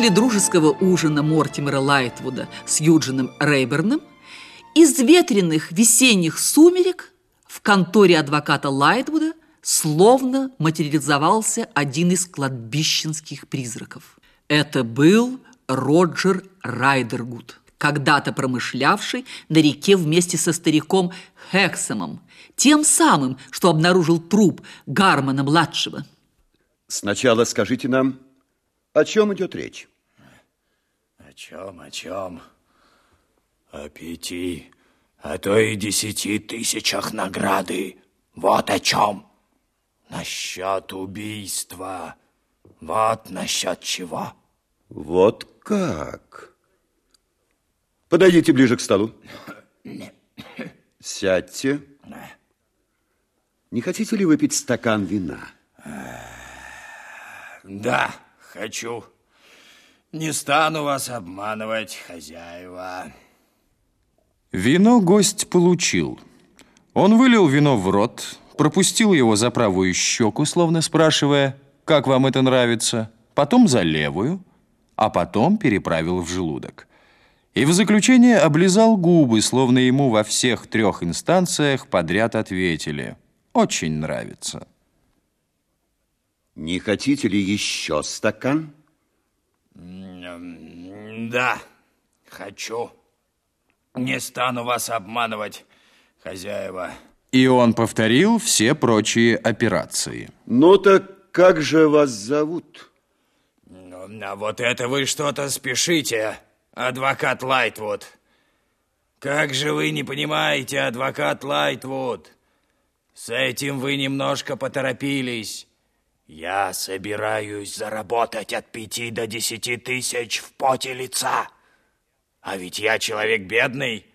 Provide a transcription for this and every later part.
После дружеского ужина Мортимера Лайтвуда с Юджином Рейберном из ветреных весенних сумерек в конторе адвоката Лайтвуда словно материализовался один из кладбищенских призраков. Это был Роджер Райдергуд, когда-то промышлявший на реке вместе со стариком Хексомом, тем самым, что обнаружил труп Гармана-младшего. Сначала скажите нам, о чем идет речь? О чем, о чем? О пяти, а то и десяти тысячах награды. Вот о чем. Насчет убийства. Вот насчет чего. Вот как? Подойдите ближе к столу. Сядьте. Не хотите ли выпить стакан вина? Да, хочу. Не стану вас обманывать, хозяева. Вино гость получил. Он вылил вино в рот, пропустил его за правую щеку, словно спрашивая, как вам это нравится, потом за левую, а потом переправил в желудок. И в заключение облизал губы, словно ему во всех трех инстанциях подряд ответили «Очень нравится». Не хотите ли еще стакан? Да, хочу. Не стану вас обманывать, хозяева. И он повторил все прочие операции. Ну так как же вас зовут? Ну, а вот это вы что-то спешите, адвокат Лайтвуд. Как же вы не понимаете, адвокат Лайтвуд? С этим вы немножко поторопились. Я собираюсь заработать от пяти до десяти тысяч в поте лица. А ведь я человек бедный.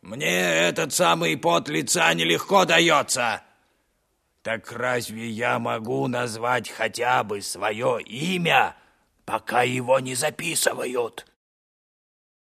Мне этот самый пот лица нелегко дается. Так разве я могу назвать хотя бы свое имя, пока его не записывают?